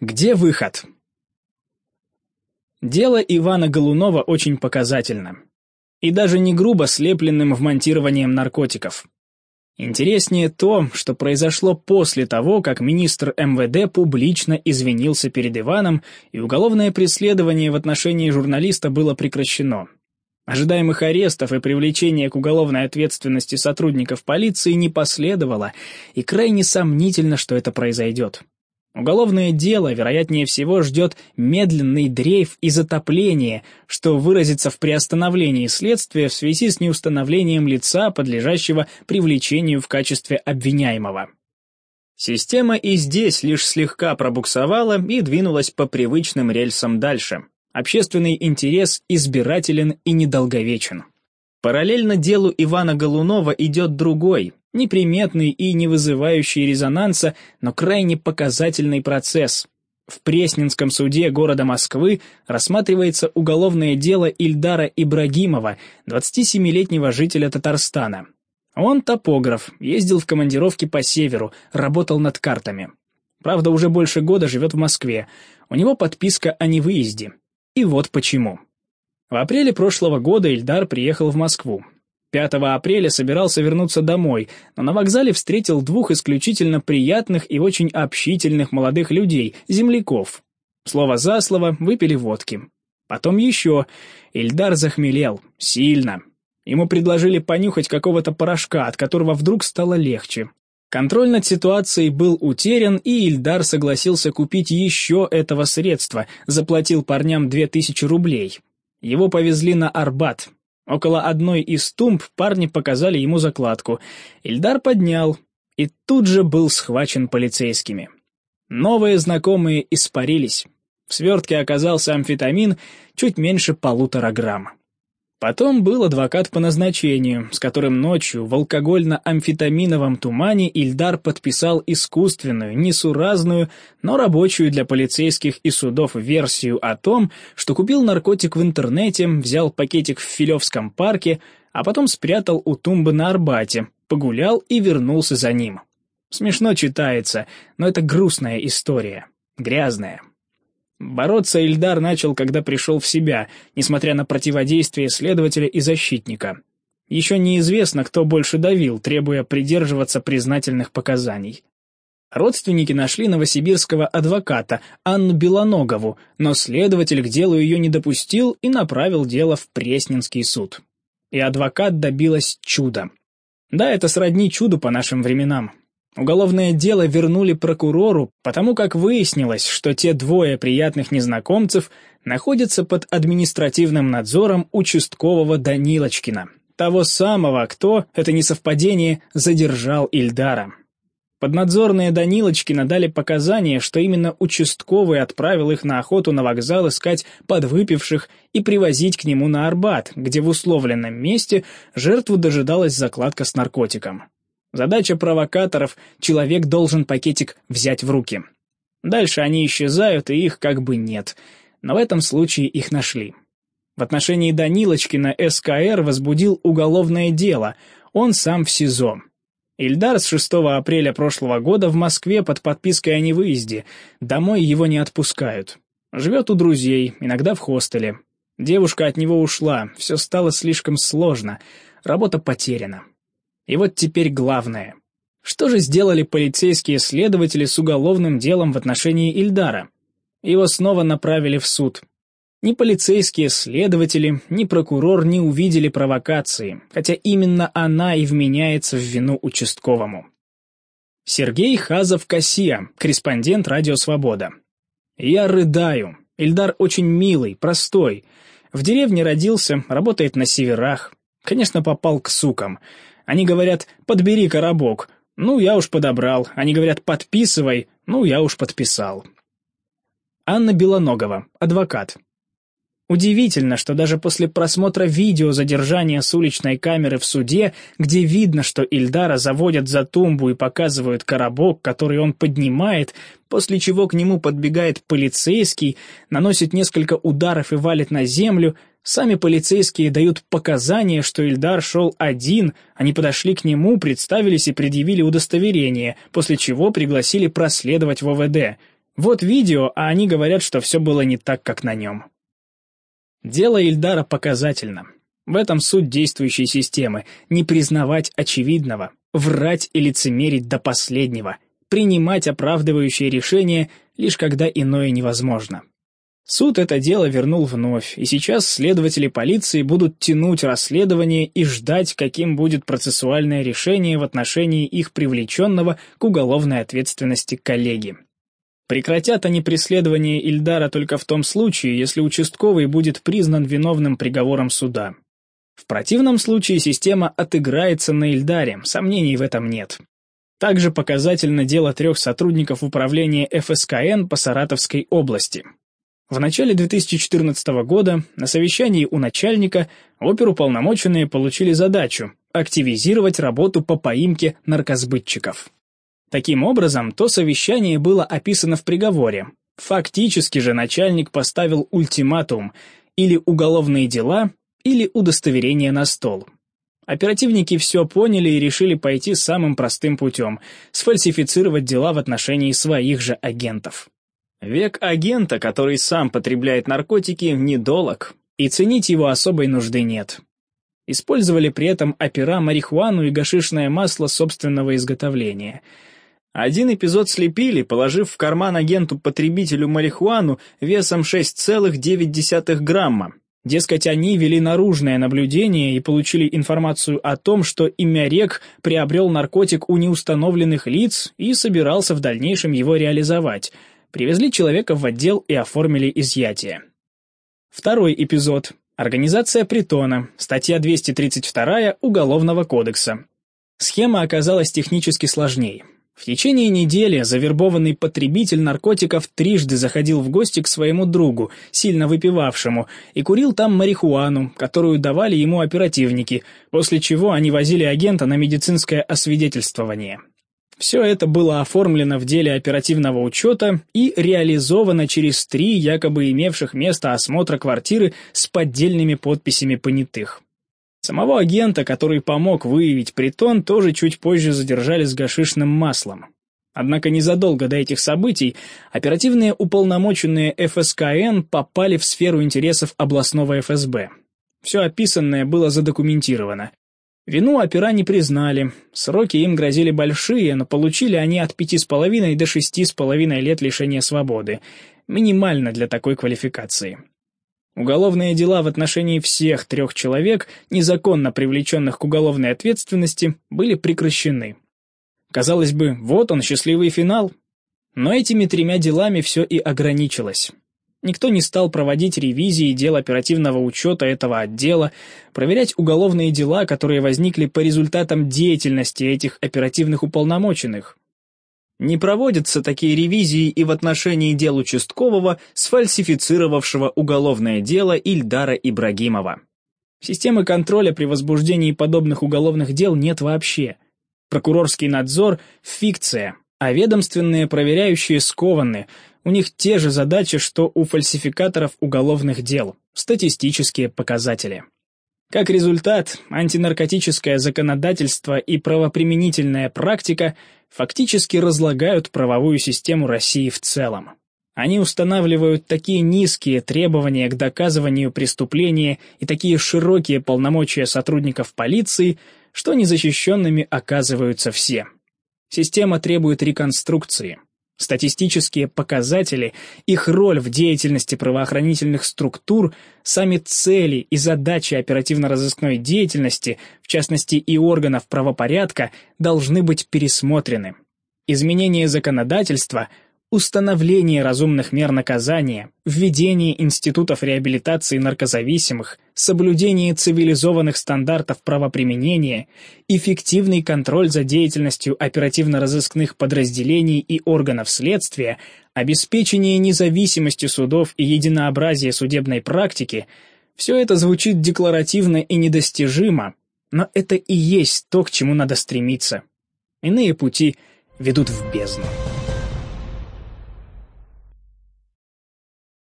Где выход? Дело Ивана Голунова очень показательно. И даже не грубо слепленным вмонтированием наркотиков. Интереснее то, что произошло после того, как министр МВД публично извинился перед Иваном, и уголовное преследование в отношении журналиста было прекращено. Ожидаемых арестов и привлечения к уголовной ответственности сотрудников полиции не последовало, и крайне сомнительно, что это произойдет. Уголовное дело, вероятнее всего, ждет медленный дрейф и затопление, что выразится в приостановлении следствия в связи с неустановлением лица, подлежащего привлечению в качестве обвиняемого. Система и здесь лишь слегка пробуксовала и двинулась по привычным рельсам дальше. Общественный интерес избирателен и недолговечен. Параллельно делу Ивана Голунова идет другой, неприметный и не вызывающий резонанса, но крайне показательный процесс. В Пресненском суде города Москвы рассматривается уголовное дело Ильдара Ибрагимова, 27-летнего жителя Татарстана. Он топограф, ездил в командировки по северу, работал над картами. Правда, уже больше года живет в Москве. У него подписка о невыезде. И вот почему. В апреле прошлого года Ильдар приехал в Москву. 5 апреля собирался вернуться домой, но на вокзале встретил двух исключительно приятных и очень общительных молодых людей, земляков. Слово за слово выпили водки. Потом еще. Ильдар захмелел. Сильно. Ему предложили понюхать какого-то порошка, от которого вдруг стало легче. Контроль над ситуацией был утерян, и Ильдар согласился купить еще этого средства, заплатил парням две тысячи рублей. Его повезли на Арбат. Около одной из тумб парни показали ему закладку. Ильдар поднял, и тут же был схвачен полицейскими. Новые знакомые испарились. В свертке оказался амфетамин чуть меньше полутора грамм. Потом был адвокат по назначению, с которым ночью в алкогольно-амфетаминовом тумане Ильдар подписал искусственную, несуразную, но рабочую для полицейских и судов версию о том, что купил наркотик в интернете, взял пакетик в Филевском парке, а потом спрятал у тумбы на Арбате, погулял и вернулся за ним. Смешно читается, но это грустная история, грязная. Бороться Ильдар начал, когда пришел в себя, несмотря на противодействие следователя и защитника. Еще неизвестно, кто больше давил, требуя придерживаться признательных показаний. Родственники нашли новосибирского адвоката Анну Белоногову, но следователь к делу ее не допустил и направил дело в Пресненский суд. И адвокат добилась чуда. Да, это сродни чуду по нашим временам. Уголовное дело вернули прокурору, потому как выяснилось, что те двое приятных незнакомцев находятся под административным надзором участкового Данилочкина, того самого, кто, это не совпадение, задержал Ильдара. Поднадзорные Данилочкина дали показания, что именно участковый отправил их на охоту на вокзал искать подвыпивших и привозить к нему на Арбат, где в условленном месте жертву дожидалась закладка с наркотиком. Задача провокаторов — человек должен пакетик взять в руки. Дальше они исчезают, и их как бы нет. Но в этом случае их нашли. В отношении Данилочкина СКР возбудил уголовное дело, он сам в СИЗО. Ильдар с 6 апреля прошлого года в Москве под подпиской о невыезде, домой его не отпускают. Живет у друзей, иногда в хостеле. Девушка от него ушла, все стало слишком сложно, работа потеряна. И вот теперь главное. Что же сделали полицейские следователи с уголовным делом в отношении Ильдара? Его снова направили в суд. Ни полицейские следователи, ни прокурор не увидели провокации, хотя именно она и вменяется в вину участковому. Сергей Хазов-Кассия, корреспондент «Радио Свобода». «Я рыдаю. Ильдар очень милый, простой. В деревне родился, работает на северах. Конечно, попал к сукам. Они говорят «подбери коробок». Ну, я уж подобрал. Они говорят «подписывай». Ну, я уж подписал. Анна Белоногова, адвокат. Удивительно, что даже после просмотра видео задержания с уличной камеры в суде, где видно, что Ильдара заводят за тумбу и показывают коробок, который он поднимает, после чего к нему подбегает полицейский, наносит несколько ударов и валит на землю, сами полицейские дают показания, что Ильдар шел один, они подошли к нему, представились и предъявили удостоверение, после чего пригласили проследовать в ОВД. Вот видео, а они говорят, что все было не так, как на нем. Дело Ильдара показательно. В этом суть действующей системы – не признавать очевидного, врать и лицемерить до последнего, принимать оправдывающие решения, лишь когда иное невозможно. Суд это дело вернул вновь, и сейчас следователи полиции будут тянуть расследование и ждать, каким будет процессуальное решение в отношении их привлеченного к уголовной ответственности коллеги. Прекратят они преследование Ильдара только в том случае, если участковый будет признан виновным приговором суда. В противном случае система отыграется на Ильдаре, сомнений в этом нет. Также показательно дело трех сотрудников управления ФСКН по Саратовской области. В начале 2014 года на совещании у начальника оперуполномоченные получили задачу активизировать работу по поимке наркосбытчиков. Таким образом, то совещание было описано в приговоре. Фактически же начальник поставил ультиматум или уголовные дела, или удостоверение на стол. Оперативники все поняли и решили пойти самым простым путем – сфальсифицировать дела в отношении своих же агентов. Век агента, который сам потребляет наркотики, недолог, и ценить его особой нужды нет. Использовали при этом опера, марихуану и гашишное масло собственного изготовления – один эпизод слепили, положив в карман агенту-потребителю марихуану весом 6,9 грамма. Дескать, они вели наружное наблюдение и получили информацию о том, что имя Рек приобрел наркотик у неустановленных лиц и собирался в дальнейшем его реализовать. Привезли человека в отдел и оформили изъятие. Второй эпизод. Организация притона. Статья 232 Уголовного кодекса. Схема оказалась технически сложнее. В течение недели завербованный потребитель наркотиков трижды заходил в гости к своему другу, сильно выпивавшему, и курил там марихуану, которую давали ему оперативники, после чего они возили агента на медицинское освидетельствование. Все это было оформлено в деле оперативного учета и реализовано через три якобы имевших место осмотра квартиры с поддельными подписями понятых. Самого агента, который помог выявить притон, тоже чуть позже задержали с гашишным маслом. Однако незадолго до этих событий оперативные уполномоченные ФСКН попали в сферу интересов областного ФСБ. Все описанное было задокументировано. Вину опера не признали, сроки им грозили большие, но получили они от пяти с половиной до шести с половиной лет лишения свободы. Минимально для такой квалификации. Уголовные дела в отношении всех трех человек, незаконно привлеченных к уголовной ответственности, были прекращены. Казалось бы, вот он, счастливый финал. Но этими тремя делами все и ограничилось. Никто не стал проводить ревизии дел оперативного учета этого отдела, проверять уголовные дела, которые возникли по результатам деятельности этих оперативных уполномоченных. Не проводятся такие ревизии и в отношении дел участкового, сфальсифицировавшего уголовное дело Ильдара Ибрагимова. Системы контроля при возбуждении подобных уголовных дел нет вообще. Прокурорский надзор – фикция, а ведомственные проверяющие скованы, у них те же задачи, что у фальсификаторов уголовных дел – статистические показатели. Как результат, антинаркотическое законодательство и правоприменительная практика фактически разлагают правовую систему России в целом. Они устанавливают такие низкие требования к доказыванию преступления и такие широкие полномочия сотрудников полиции, что незащищенными оказываются все. Система требует реконструкции. Статистические показатели, их роль в деятельности правоохранительных структур, сами цели и задачи оперативно-розыскной деятельности, в частности и органов правопорядка, должны быть пересмотрены. Изменение законодательства – установление разумных мер наказания, введение институтов реабилитации наркозависимых, соблюдение цивилизованных стандартов правоприменения, эффективный контроль за деятельностью оперативно-розыскных подразделений и органов следствия, обеспечение независимости судов и единообразие судебной практики – все это звучит декларативно и недостижимо, но это и есть то, к чему надо стремиться. Иные пути ведут в бездну.